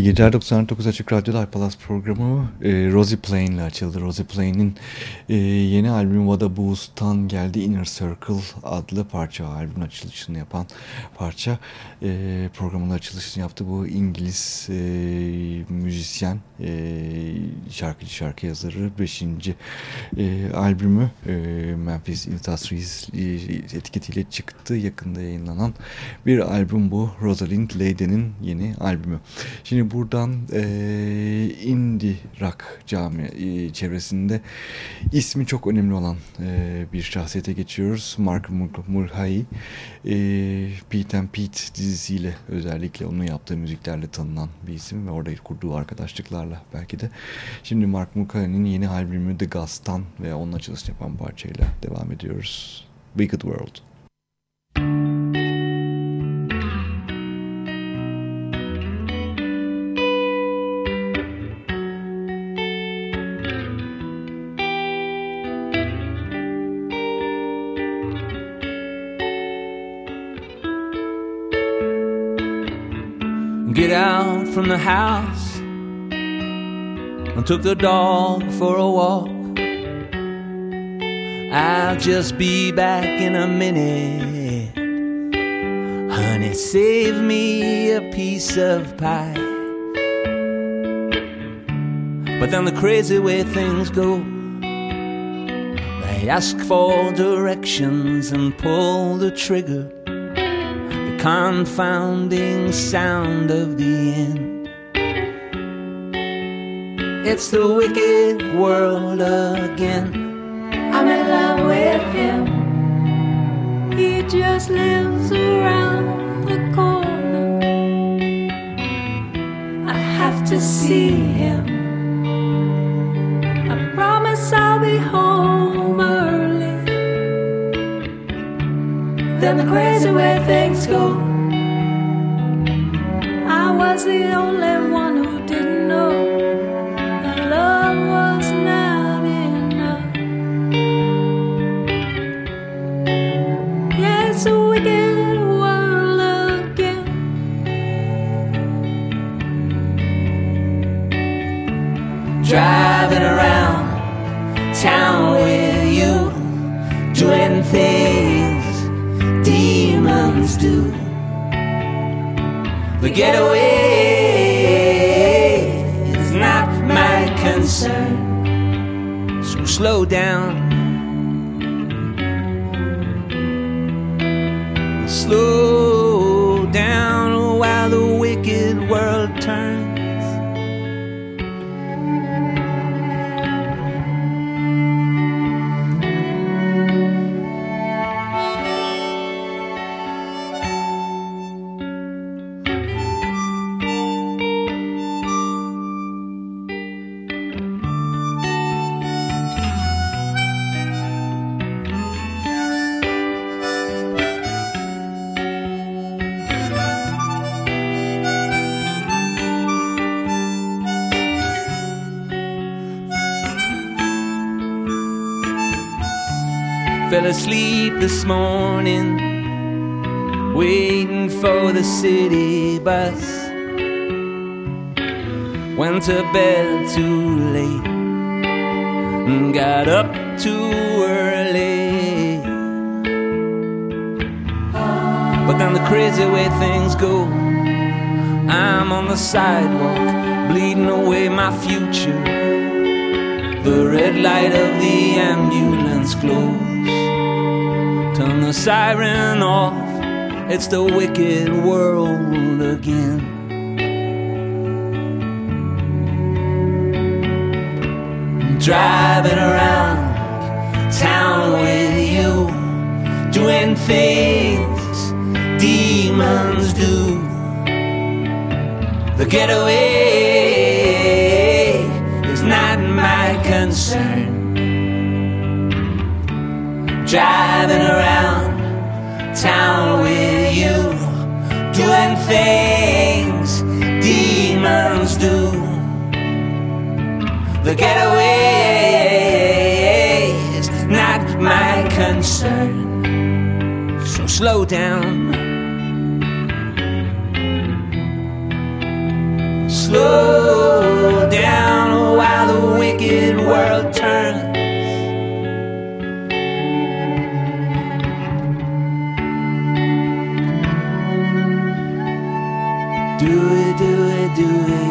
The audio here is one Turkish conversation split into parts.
İyi geceler 99 Açık Radyo'da Alpalas programı e, Rosie Plain ile açıldı. Rosie Plain'in e, yeni albümü Vada Booz'tan geldi Inner Circle adlı parça. Albümün açılışını yapan parça. E, programın açılışını yaptı bu İngiliz e, müzisyen, e, şarkıcı, şarkı yazarı. Beşinci e, albümü e, Memphis Industries etiketiyle çıktı. Yakında yayınlanan bir albüm bu. Rosalind Leyden'in yeni albümü. Şimdi buradan e, indie rock cami e, çevresinde ismi çok önemli olan e, bir şahsiyete geçiyoruz. Mark Mulhey. E, Pete and Pete dizisiyle özellikle onun yaptığı müziklerle tanınan bir isim ve orada kurduğu arkadaşlıklarla belki de. Şimdi Mark Mulhey'nin yeni albümü The Gust'tan ve onun açılışını yapan parçayla devam ediyoruz. Wicked World. From the house and took the dog for a walk. I'll just be back in a minute. Honey, save me a piece of pie. But then the crazy way things go, they ask for directions and pull the trigger confounding sound of the end. It's the wicked world again. I'm in love with him. He just lives around the corner. I have to see him. Then the crazy way things go. I was the only one who didn't know that love was not enough. It's a wicked world again. Driving getaway is not my concern. So slow down. This morning, waiting for the city bus. Went to bed too late, and got up too early. But then the crazy way things go, I'm on the sidewalk, bleeding away my future. The red light of the ambulance glows. Turn the siren off, it's the wicked world again. Driving around town with you, doing things demons do. The getaway driving around town with you, doing things demons do. The getaway is not my concern, so slow down. slow down while the wicked world turns. doing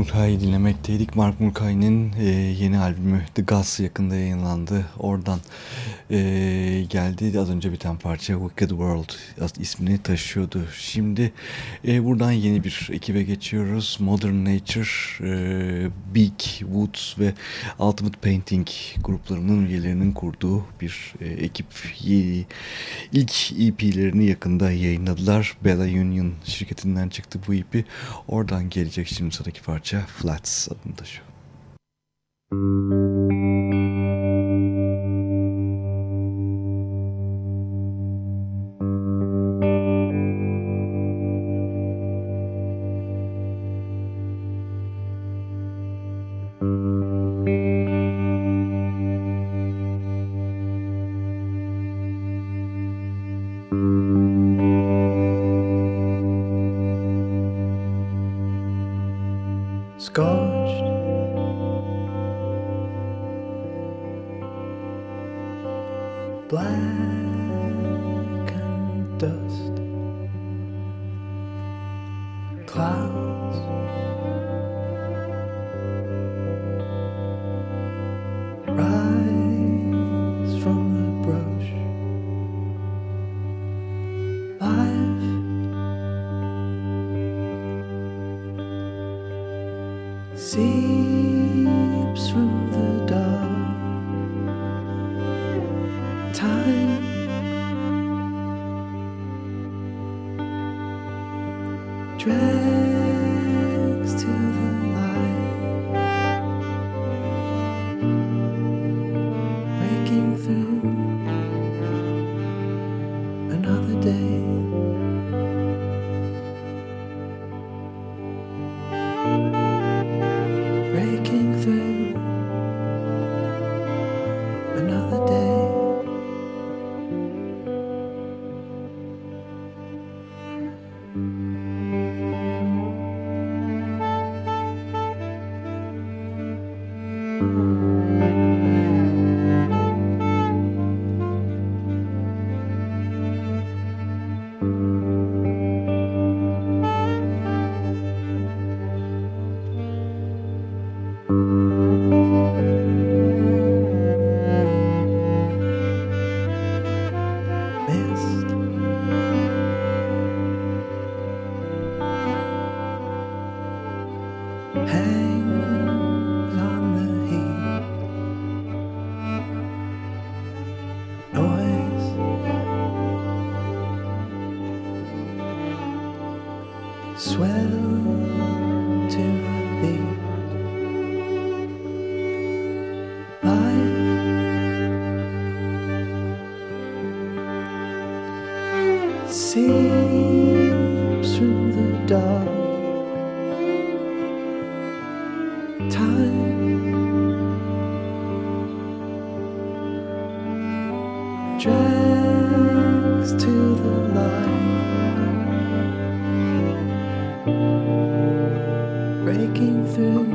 Mulcahy'yi dinlemekteydik. Mark Mulcahy'nin e, yeni albümü The Gus yakında yayınlandı. Oradan e, geldi. Az önce biten parça Wicked World ismini taşıyordu. Şimdi e, buradan yeni bir ekibe geçiyoruz. Modern Nature, e, Big Woods ve Ultimate Painting gruplarının üyelerinin kurduğu bir e, ekip. İlk EP'lerini yakında yayınladılar. Bella Union şirketinden çıktı bu EP. Oradan gelecek şimdi sıradaki parça Flats adını taşıyor. scorched. Seeps from the dark. Drags to the light, breaking through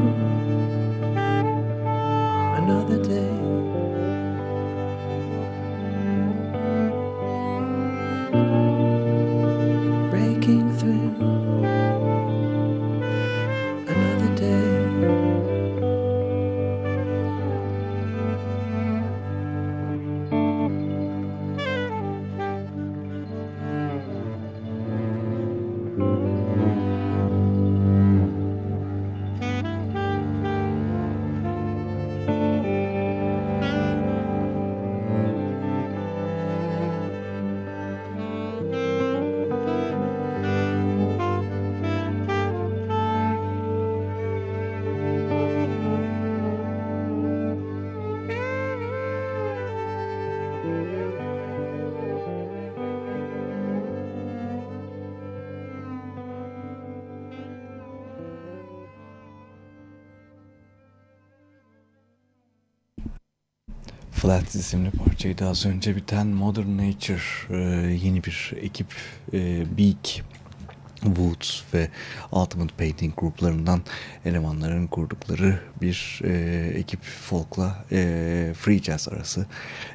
Flats isimli parçaydı az önce biten Modern Nature e, yeni bir ekip e, Beak Woods ve Ultimate Painting gruplarından elemanların kurdukları bir e, ekip folkla e, free jazz arası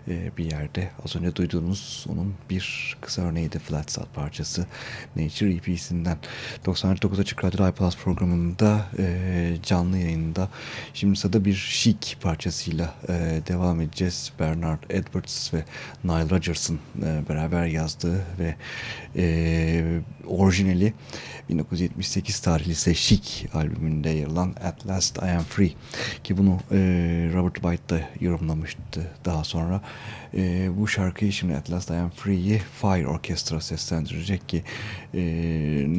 e, bir yerde. Az önce duyduğunuz onun bir kısa örneğiydi Flat Sat parçası Nature EP'sinden. 99 Açık Radyo iPlus programında e, canlı yayında şimdi sırada bir chic parçasıyla e, devam edeceğiz. Bernard Edwards ve Nile Rodgers'ın e, beraber yazdığı ve e, orijinali 1978 tarihli Chic albümünde yer alan At Last I Am Free ki bunu e, Robert White da yorumlamıştı daha sonra. E, bu şarkıyı şimdi At Last I Am Free'yi Fire Orchestra seslendirecek ki e,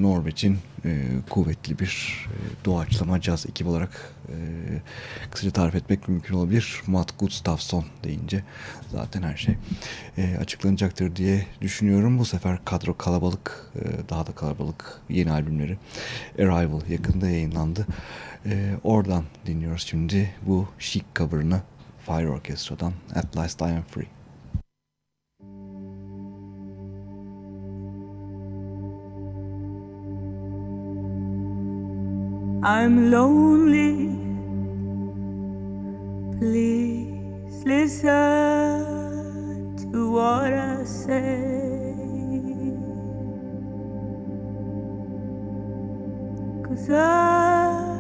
Norveç'in e, kuvvetli bir e, doğaçlama caz ekip olarak e, kısaca tarif etmek mümkün olabilir. Matt Gustafsson deyince zaten her şey e, açıklanacaktır diye düşünüyorum. Bu sefer kadro kalabalık, e, daha da kalabalık yeni albümleri Arrival yakında yayınlandı. E, oradan dinliyoruz şimdi bu chic cover'ını Fire Orchestra'dan At Last I Am Free. I'm lonely. Please listen to what I say. Cause I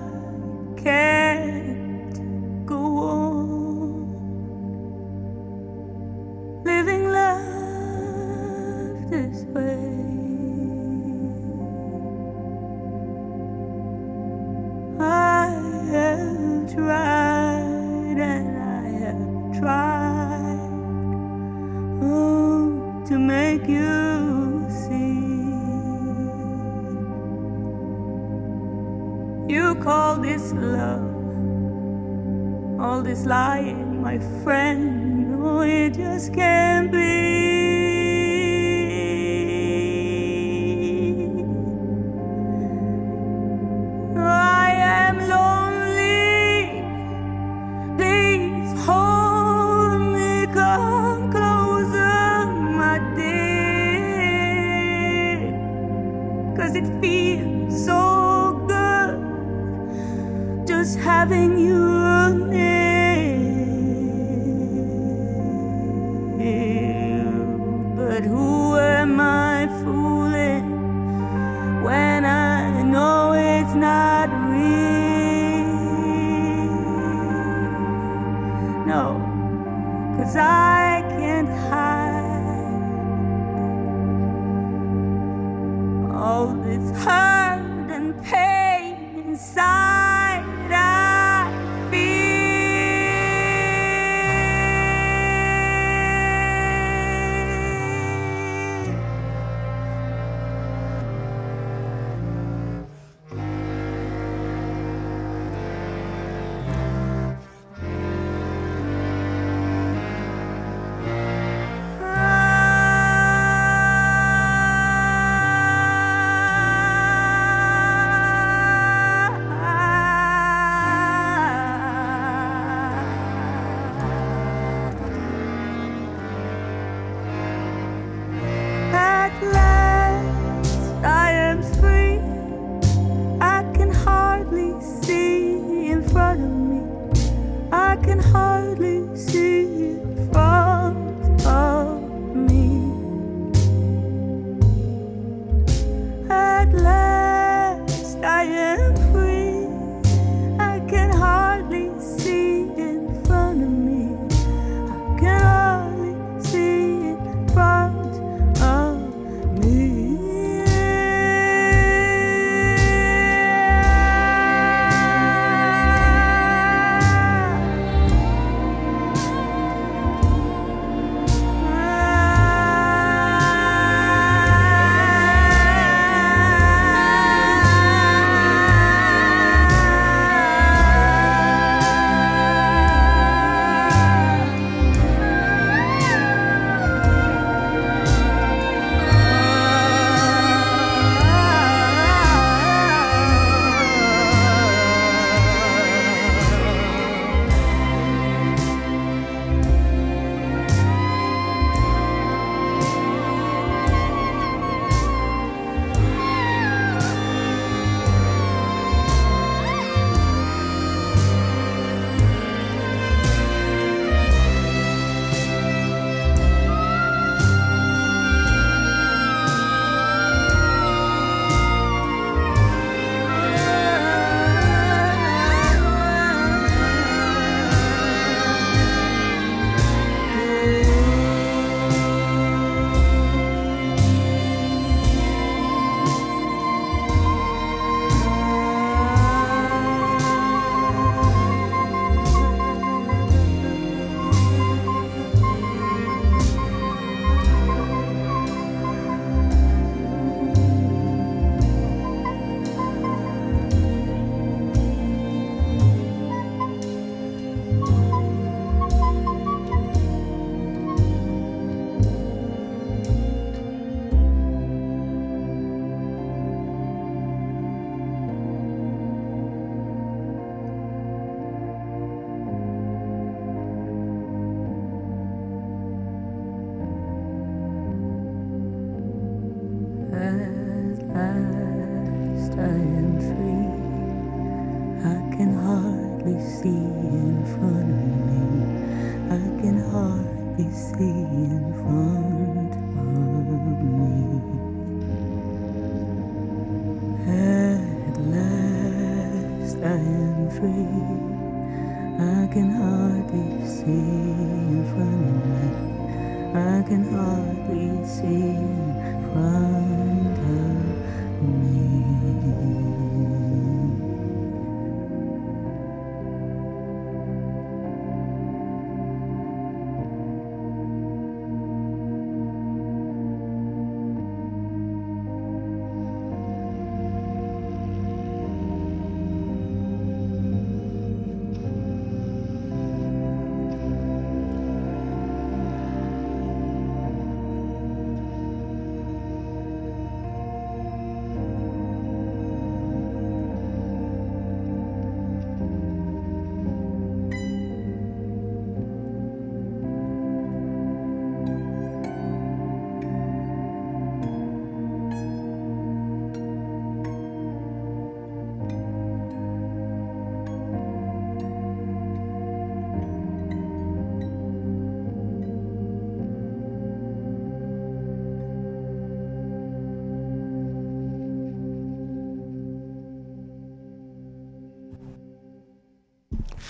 can't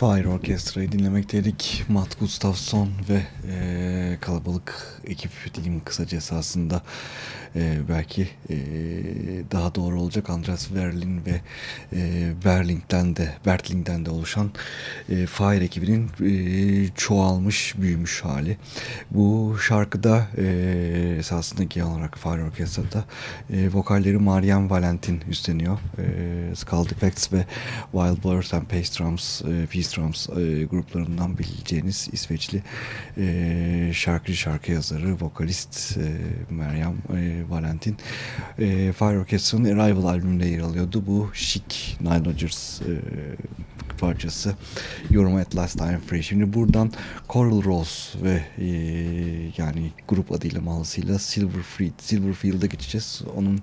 Fire Orchestra'yı dinlemekteydik. Matt Gustafsson ve e, kalabalık ekip diyeyim kısacası aslında e, belki e, daha doğru olacak Andreas Verlin ve e, Berling'den de Bertling'den de oluşan e, Fire ekibinin e, çoğalmış büyümüş hali. Bu şarkıda e, esasında genel olarak Fire Orchestra'da e, vokalleri Marianne Valentin üstleniyor. E, Skull Defects ve Wild Birds and Peace Drums, e, Drums e, gruplarından bileceğiniz İsveçli e, şarkıcı şarkı yazarı, vokalist e, Meryem e, Valentin e, Fire Orchestra'nın Arrival albümünde yer alıyordu. Bu Chic Nile Rodgers e, parçası Yoruma At Last Time Free. Şimdi buradan Coral Rose ve e, yani grup adıyla malısıyla Silverfield, Silverfield'a geçeceğiz. Onun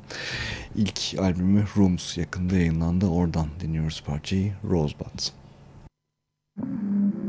ilk albümü Rooms yakında yayınlandı. Oradan dinliyoruz parçayı Rosebud. Mm-hmm.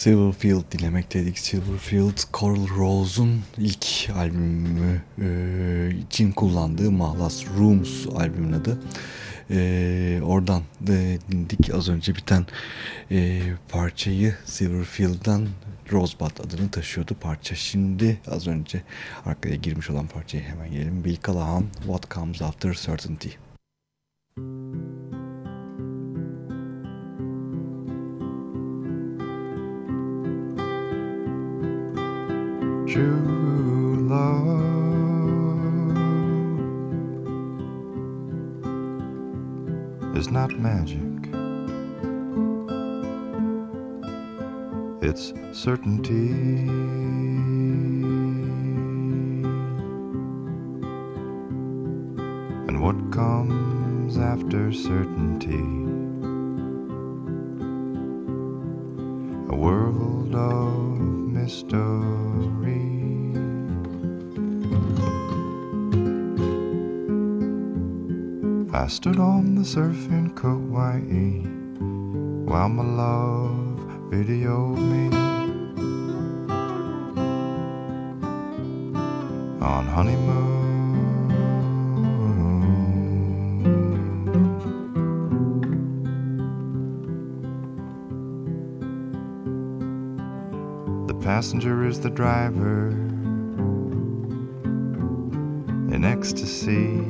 Silverfield dinlemekteydik. Silverfield, Coral Rose'un ilk albümü e, için kullandığı Mahlas Rooms albümün adı. E, oradan de dinledik az önce biten e, parçayı Silverfield'dan Rosebud adını taşıyordu parça. Şimdi az önce arkaya girmiş olan parçayı hemen gelelim. Bill Callahan, What Comes After Certainty. True love is not magic. It's certainty. And what comes after certainty? A world of mystery. I stood on the surf in Kauai while my love videoed me on honeymoon. The passenger is the driver in ecstasy.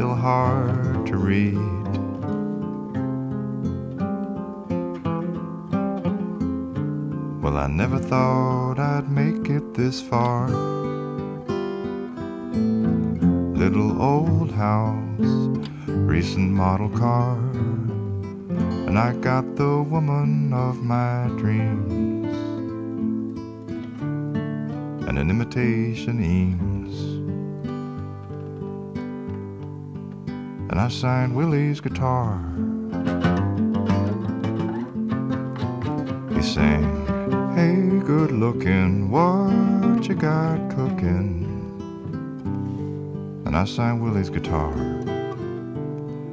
Still hard to read. Well, I never thought I'd make it this far. Little old house, recent model car, and I got the And I signed Willie's guitar. He sang, Hey, good looking, what you got cooking? And I signed Willie's guitar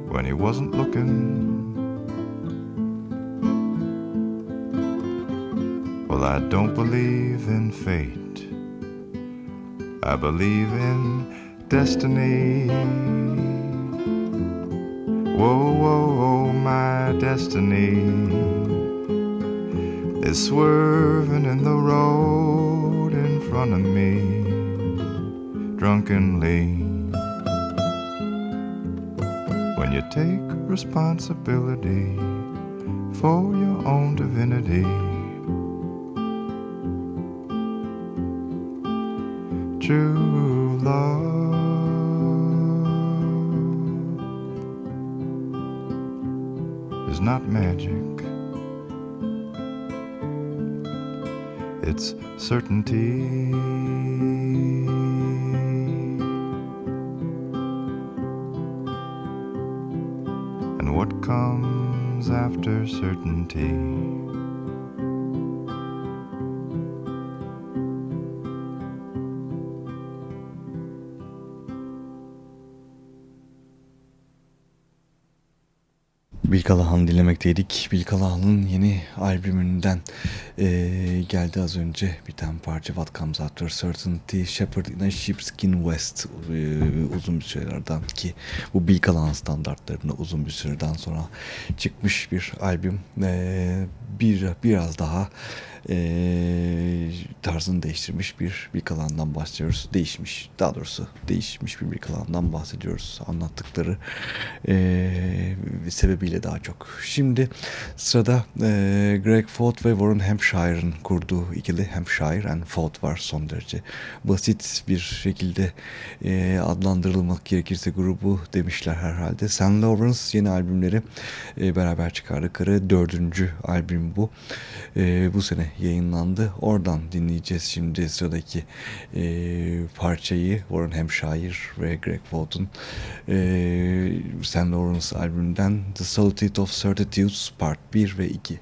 when he wasn't looking. Well, I don't believe in fate, I believe in destiny. Whoa, whoa, whoa, my destiny is swerving in the road in front of me drunkenly. When you take responsibility for your own divinity, true love is not magic. It's certainty. Bill Callahan dinlemekteydik. Bill Callahan'ın yeni albümünden e, geldi az önce bir tane parça What Comes After Certainty Shepherd in a Sheepskin West e, uzun bir sürelerden ki bu Bill Callahan standartlarında uzun bir süreden sonra çıkmış bir albüm e, bir biraz daha e, tarzını değiştirmiş bir Bill Callahan'dan bahsediyoruz. Değişmiş daha doğrusu değişmiş bir Bill Callahan'dan bahsediyoruz. Anlattıkları e, sebebiyle daha çok. Şimdi sırada e, Greg Ford ve Warren Hampshire'ın kurduğu ikili Hampshire and Ford var son derece basit bir şekilde e, adlandırılmak gerekirse grubu demişler herhalde. Sam Lawrence yeni albümleri e, beraber çıkardıkları dördüncü albüm bu. E, bu sene yayınlandı. Oradan dinleyeceğiz şimdi sıradaki e, parçayı Warren Hampshire ve Greg Vaught'un e, St. Lawrence albümünden The Solitude of Certitudes Part 1 ve 2.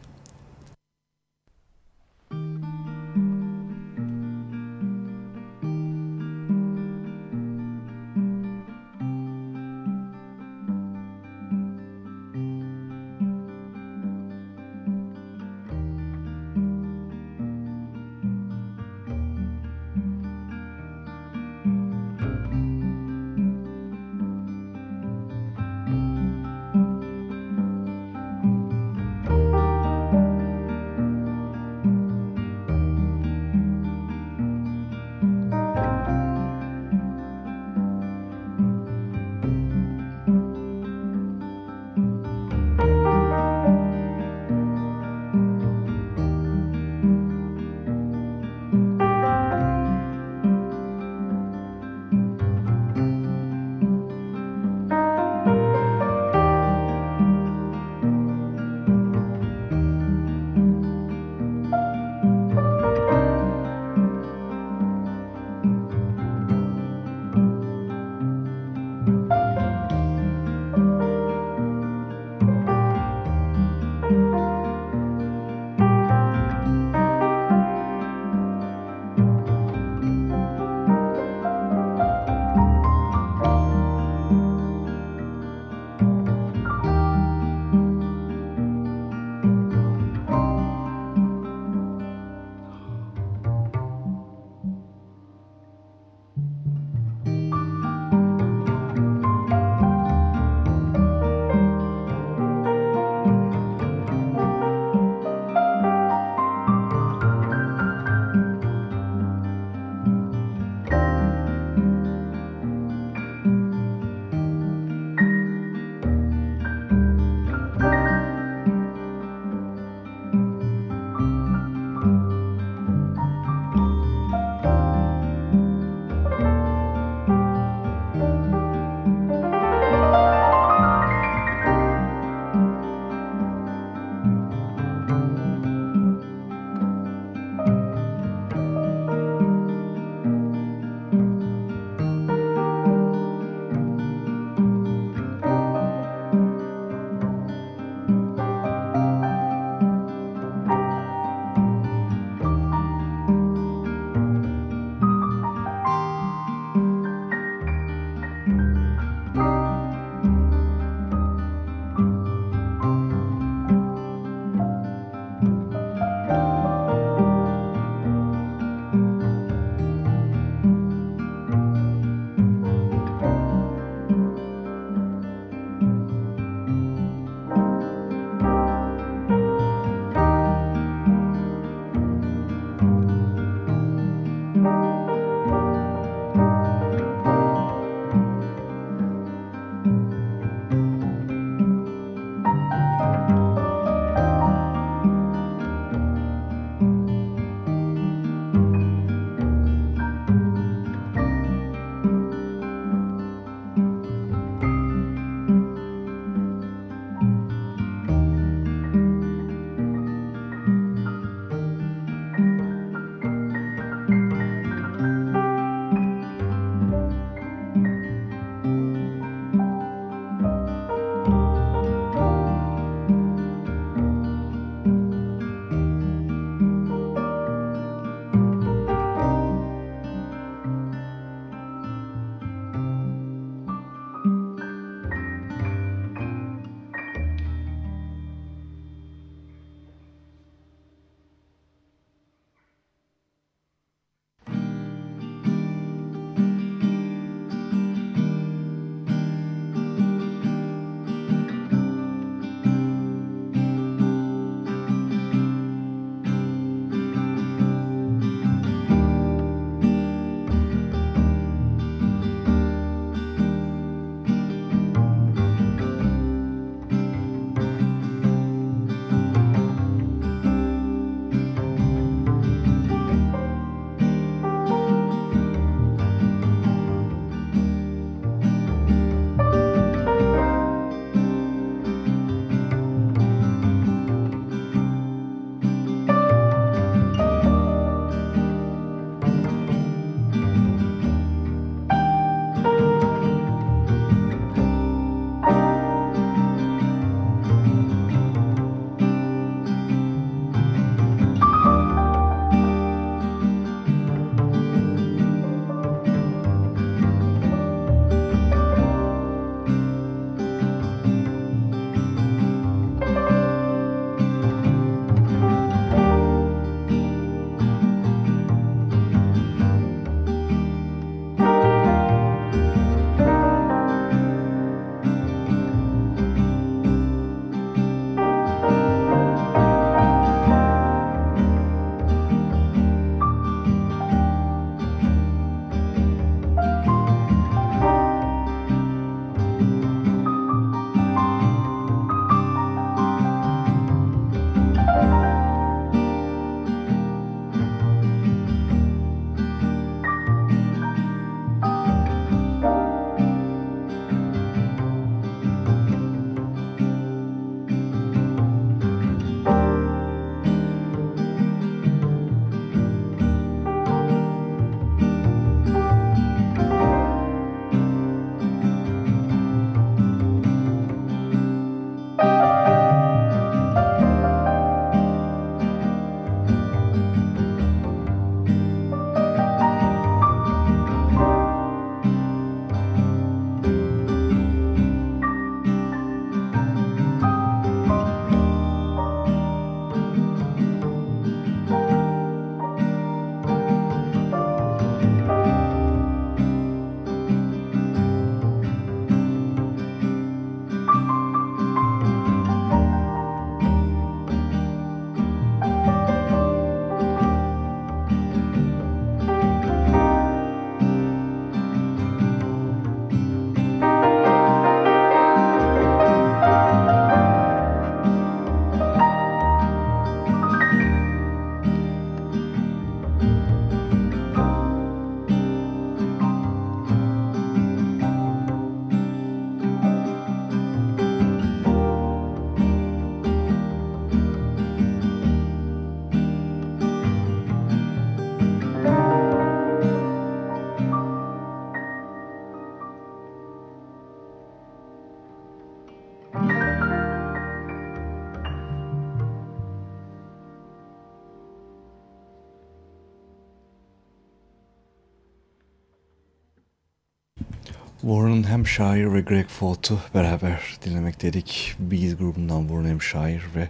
Warren Hampshire ve Greg Fault'u beraber dinlemek dedik. Bees grubundan Warren Hampshire ve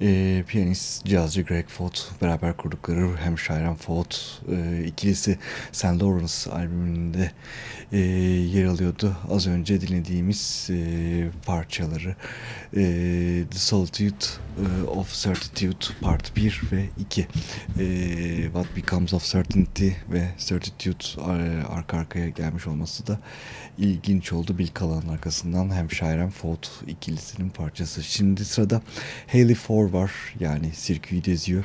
e, piyanist, cazcı Greg Fault beraber kurdukları Hampshire and Fault e, ikilisi St. Lawrence albümünde e, yer alıyordu. Az önce dinlediğimiz e, parçaları e, The Solitude e, of Certitude Part 1 ve 2 e, What Becomes of Certainty ve Certitude arka arkaya gelmiş olması da ilginç oldu. Bill Kalan'ın arkasından Hampshire and Fault ikilisinin parçası. Şimdi sırada Haley Ford var. Yani Sirkü'yü geziyor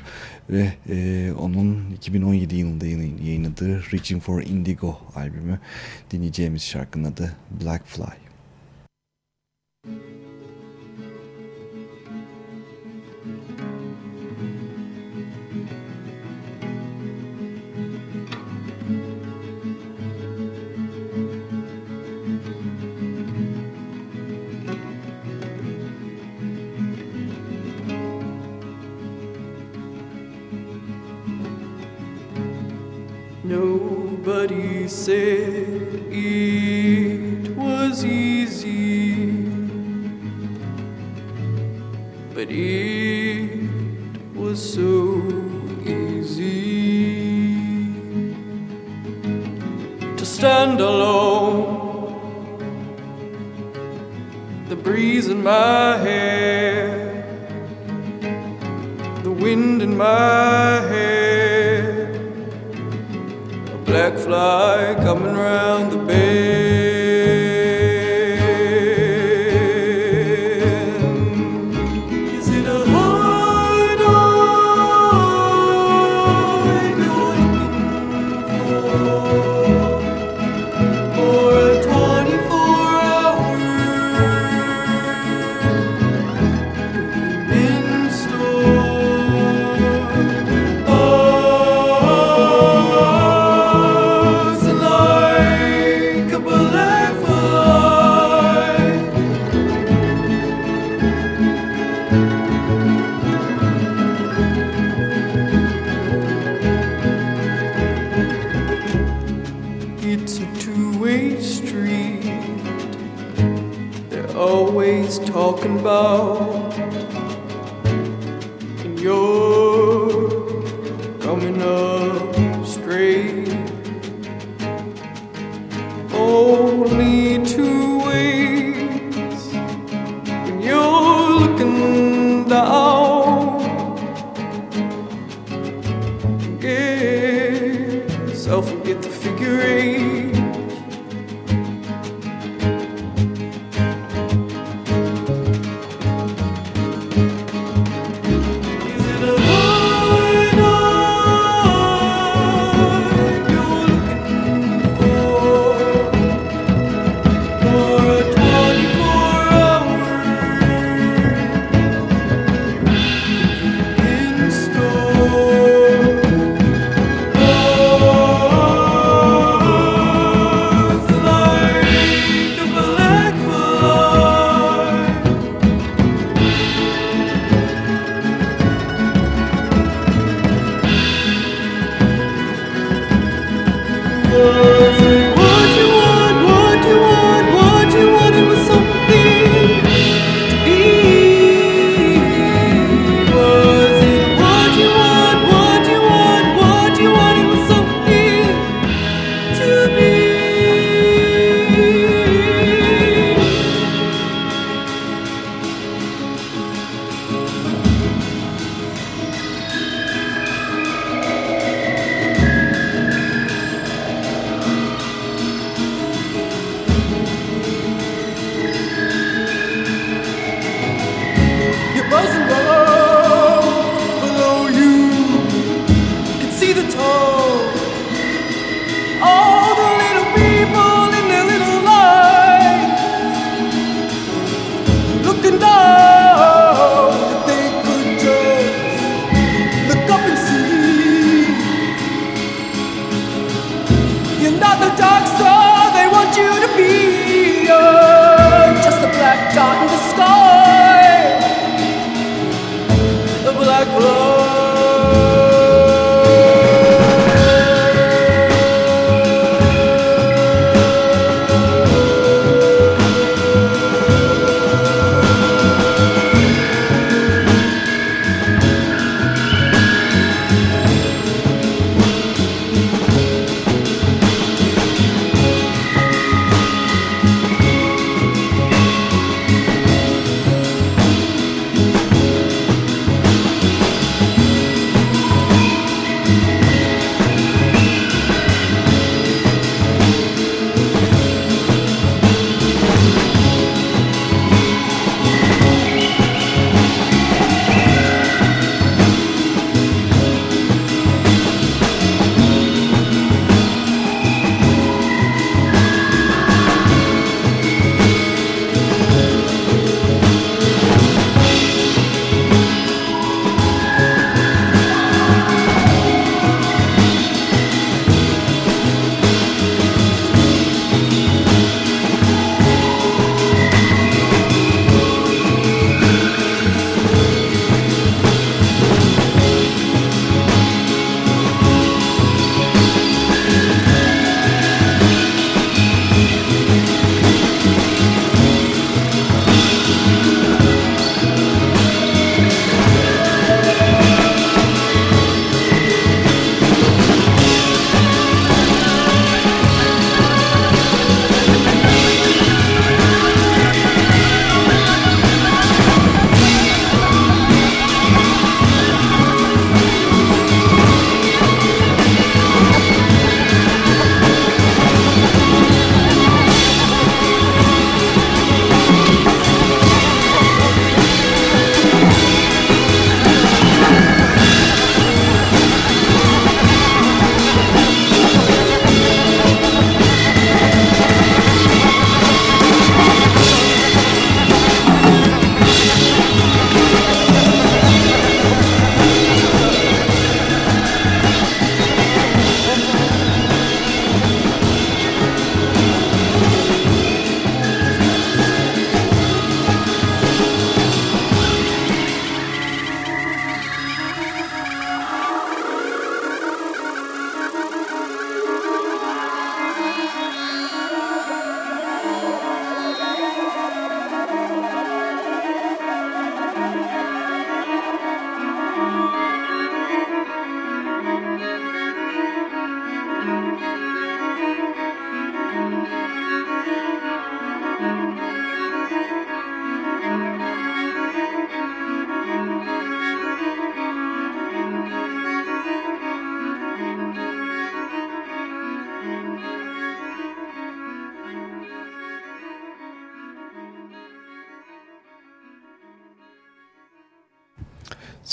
ve e, onun 2017 yılında yayınladığı Reaching for Indigo albümü dinleyeceğimiz şarkının adı Black Fly. Nobody said it was easy, but it was so easy to stand alone. The breeze in my hair, the wind in my black fly coming round the bend. Yourself and get the figure eight.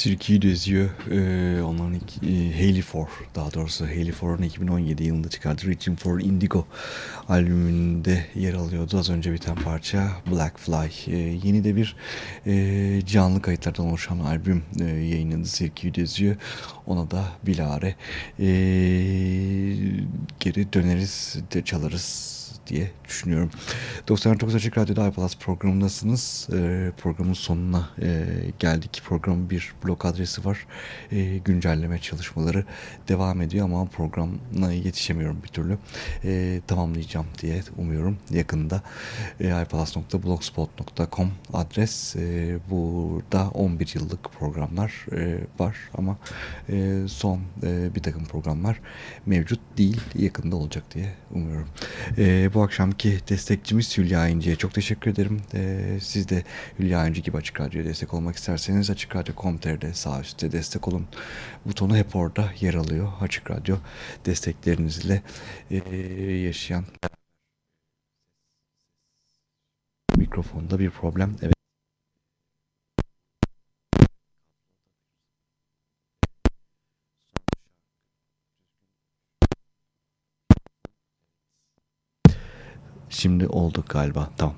Circuit des Yeux, e, onların iki, e, Haley For, daha doğrusu Haley For'un 2017 yılında çıkardığı Reaching For Indigo albümünde yer alıyordu. Az önce biten parça Black Fly. E, yeni de bir e, canlı kayıtlardan oluşan albüm e, yayınladı Circuit des. Ona da bilare e, geri döneriz, de çalarız diye düşünüyorum. 99 Açık Radyo'da iPlus programındasınız. E, programın sonuna e, geldik. Programın bir blok adresi var. E, güncelleme çalışmaları devam ediyor ama programına yetişemiyorum bir türlü. E, tamamlayacağım diye umuyorum yakında. E, iPlus.blogspot.com adres. E, burada 11 yıllık programlar e, var ama e, son e, bir takım programlar mevcut değil. Yakında olacak diye umuyorum. E, bu akşamki destekçimiz Hülya İnci'ye çok teşekkür ederim. Ee, siz de Hülya İnci gibi Açık Radyo'ya destek olmak isterseniz Açık Radyo.com.tr'de sağ üstte destek olun butonu hep orada yer alıyor. Açık Radyo desteklerinizle e, yaşayan mikrofonda bir problem. Evet. Şimdi olduk galiba. Tamam.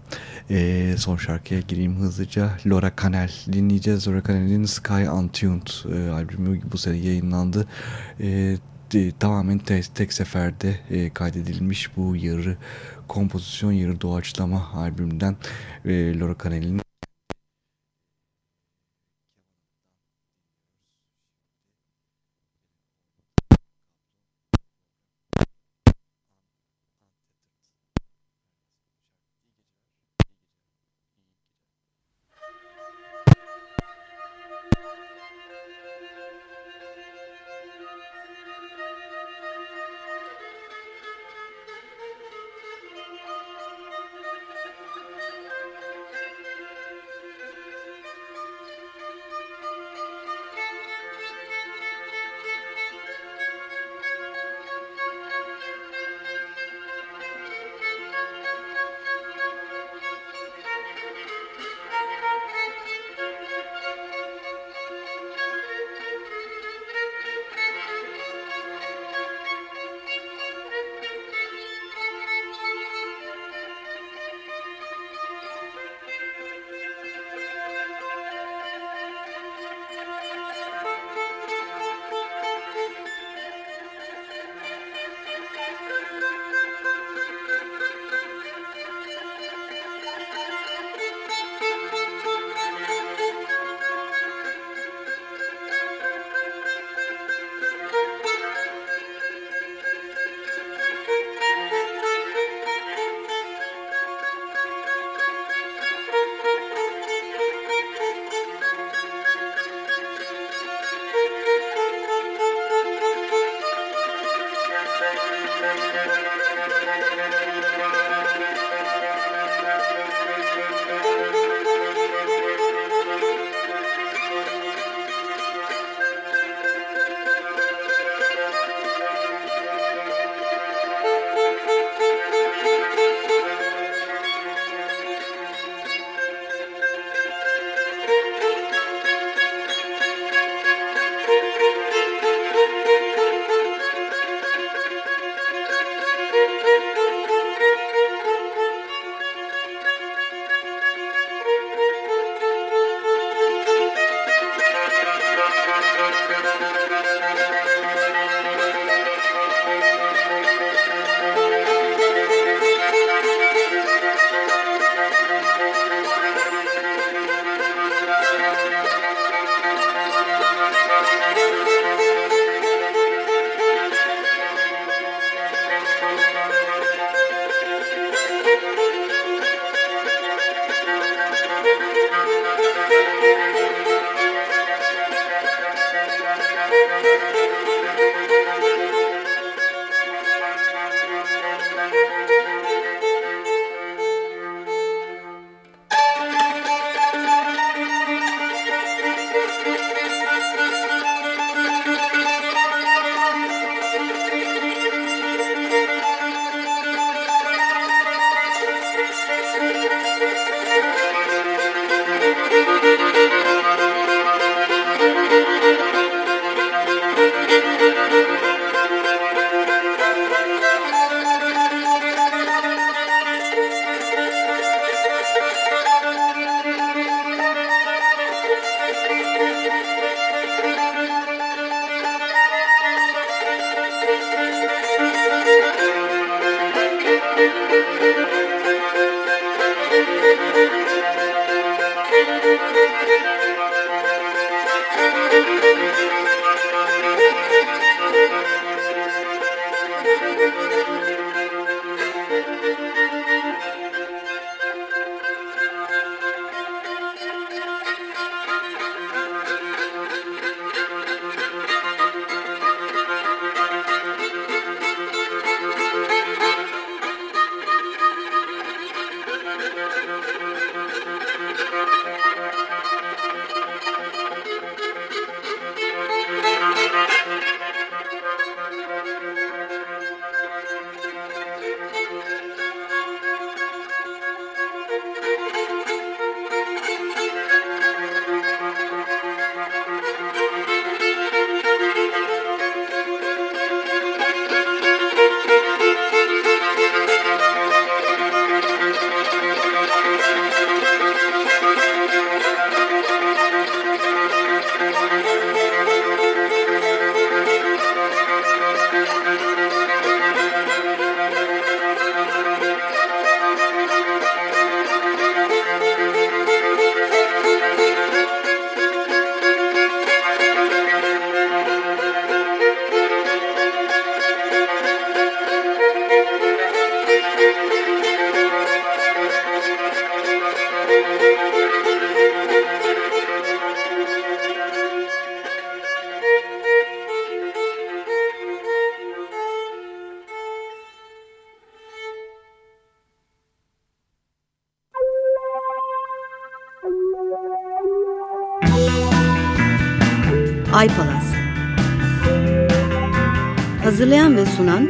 Ee, son şarkıya gireyim hızlıca. Laura Canel dinleyeceğiz. Laura Canel'in Sky Untuned e, albümü bu sene yayınlandı. E, de, tamamen te, tek seferde e, kaydedilmiş bu yarı kompozisyon, yarı doğaçlama albümden e, Laura Canel'in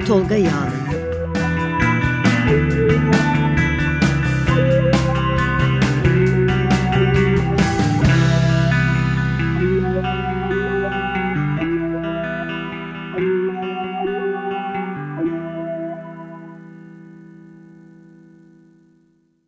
Tolga Yağlı